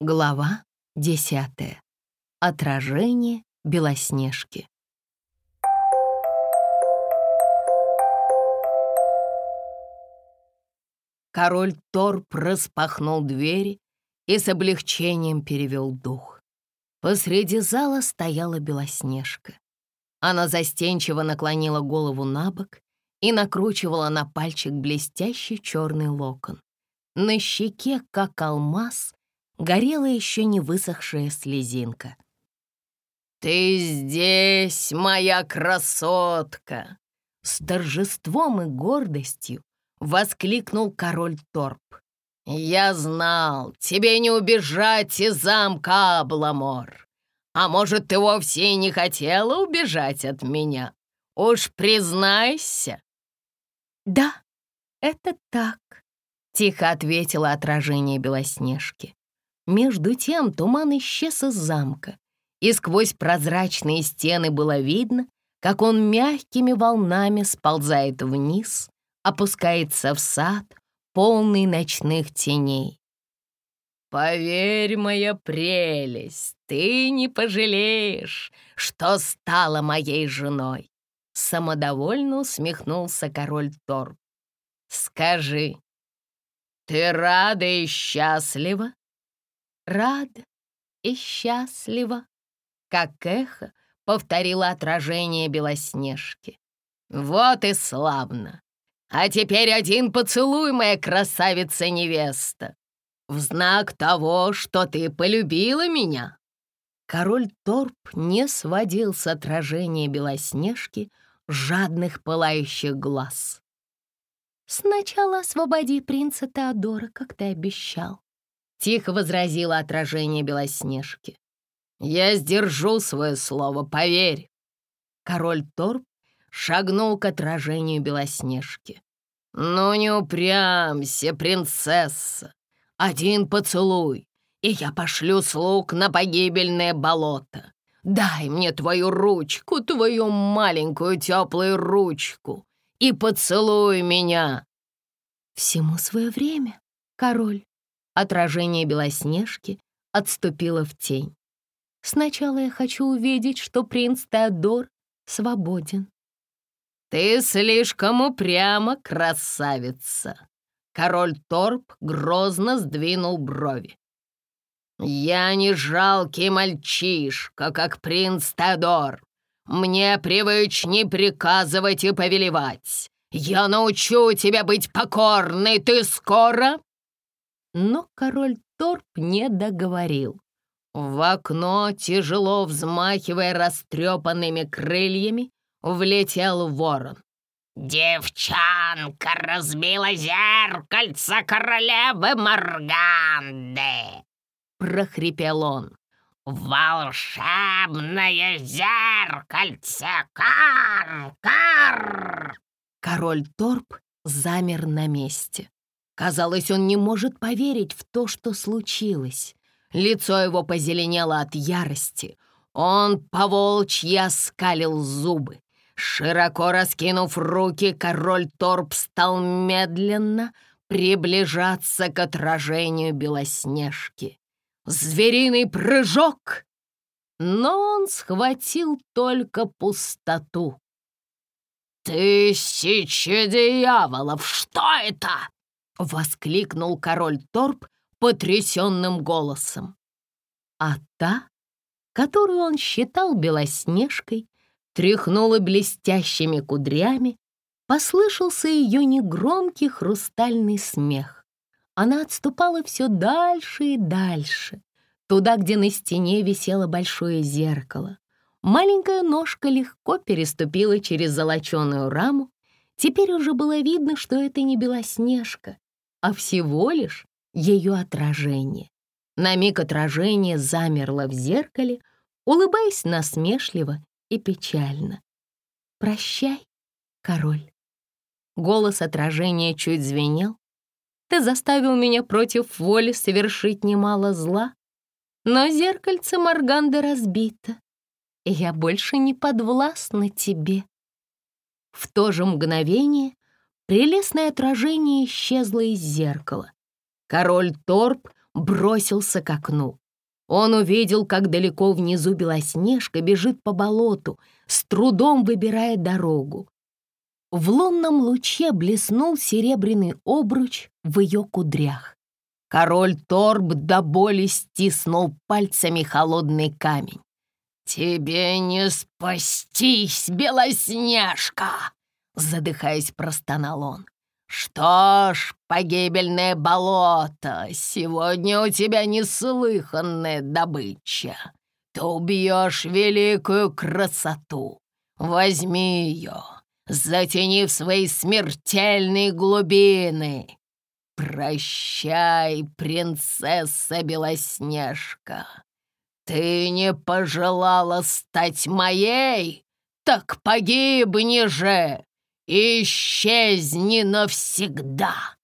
Глава десятая. Отражение Белоснежки. Король Торп распахнул двери и с облегчением перевел дух. Посреди зала стояла Белоснежка. Она застенчиво наклонила голову на бок и накручивала на пальчик блестящий черный локон. На щеке, как алмаз, горела еще не высохшая слезинка. «Ты здесь, моя красотка!» С торжеством и гордостью воскликнул король Торп. «Я знал, тебе не убежать из замка Абламор. А может, ты вовсе и не хотела убежать от меня? Уж признайся!» «Да, это так», — тихо ответило отражение Белоснежки. Между тем туман исчез из замка, и сквозь прозрачные стены было видно, как он мягкими волнами сползает вниз, опускается в сад, полный ночных теней. «Поверь, моя прелесть, ты не пожалеешь, что стала моей женой!» Самодовольно усмехнулся король Торп. «Скажи, ты рада и счастлива?» Рада и счастлива, как эхо повторило отражение Белоснежки. Вот и славно! А теперь один поцелуй, моя красавица-невеста, в знак того, что ты полюбила меня. Король Торп не сводил с отражения Белоснежки жадных пылающих глаз. «Сначала освободи принца Теодора, как ты обещал», — тихо возразило отражение Белоснежки. «Я сдержу свое слово, поверь!» Король Торп шагнул к отражению Белоснежки. «Ну не упрямься, принцесса! Один поцелуй, и я пошлю слуг на погибельное болото. Дай мне твою ручку, твою маленькую теплую ручку, и поцелуй меня!» «Всему свое время, король!» Отражение Белоснежки отступило в тень. Сначала я хочу увидеть, что принц Теодор свободен. «Ты слишком упряма, красавица!» Король Торп грозно сдвинул брови. «Я не жалкий мальчишка, как принц Теодор. Мне привычней приказывать и повелевать. Я научу тебя быть покорной. Ты скоро?» Но король Торп не договорил. В окно, тяжело взмахивая растрепанными крыльями, влетел ворон. «Девчонка разбила зеркальце королевы Морганды!» — прохрипел он. «Волшебное зеркальце! Кар-кар!» Король Торп замер на месте. Казалось, он не может поверить в то, что случилось. Лицо его позеленело от ярости. Он поволчьи оскалил зубы. Широко раскинув руки, король Торп стал медленно приближаться к отражению Белоснежки. Звериный прыжок! Но он схватил только пустоту. «Тысячи дьяволов! Что это?» — воскликнул король Торп потрясенным голосом. А та, которую он считал белоснежкой, тряхнула блестящими кудрями, послышался ее негромкий хрустальный смех. Она отступала все дальше и дальше, туда, где на стене висело большое зеркало. Маленькая ножка легко переступила через золоченую раму. Теперь уже было видно, что это не Белоснежка, а всего лишь ее отражение. На миг отражение замерло в зеркале, улыбаясь насмешливо и печально. «Прощай, король». Голос отражения чуть звенел. «Ты заставил меня против воли совершить немало зла, но зеркальце Морганды разбито, и я больше не подвластна тебе». В то же мгновение Прелестное отражение исчезло из зеркала. Король Торп бросился к окну. Он увидел, как далеко внизу Белоснежка бежит по болоту, с трудом выбирая дорогу. В лунном луче блеснул серебряный обруч в ее кудрях. Король Торб до боли стиснул пальцами холодный камень. «Тебе не спастись, Белоснежка!» Задыхаясь, простонал он. «Что ж, погибельное болото, сегодня у тебя неслыханная добыча. Ты убьешь великую красоту. Возьми ее, затяни в свои смертельные глубины. Прощай, принцесса Белоснежка. Ты не пожелала стать моей, так погибни же!» Исчезни навсегда!»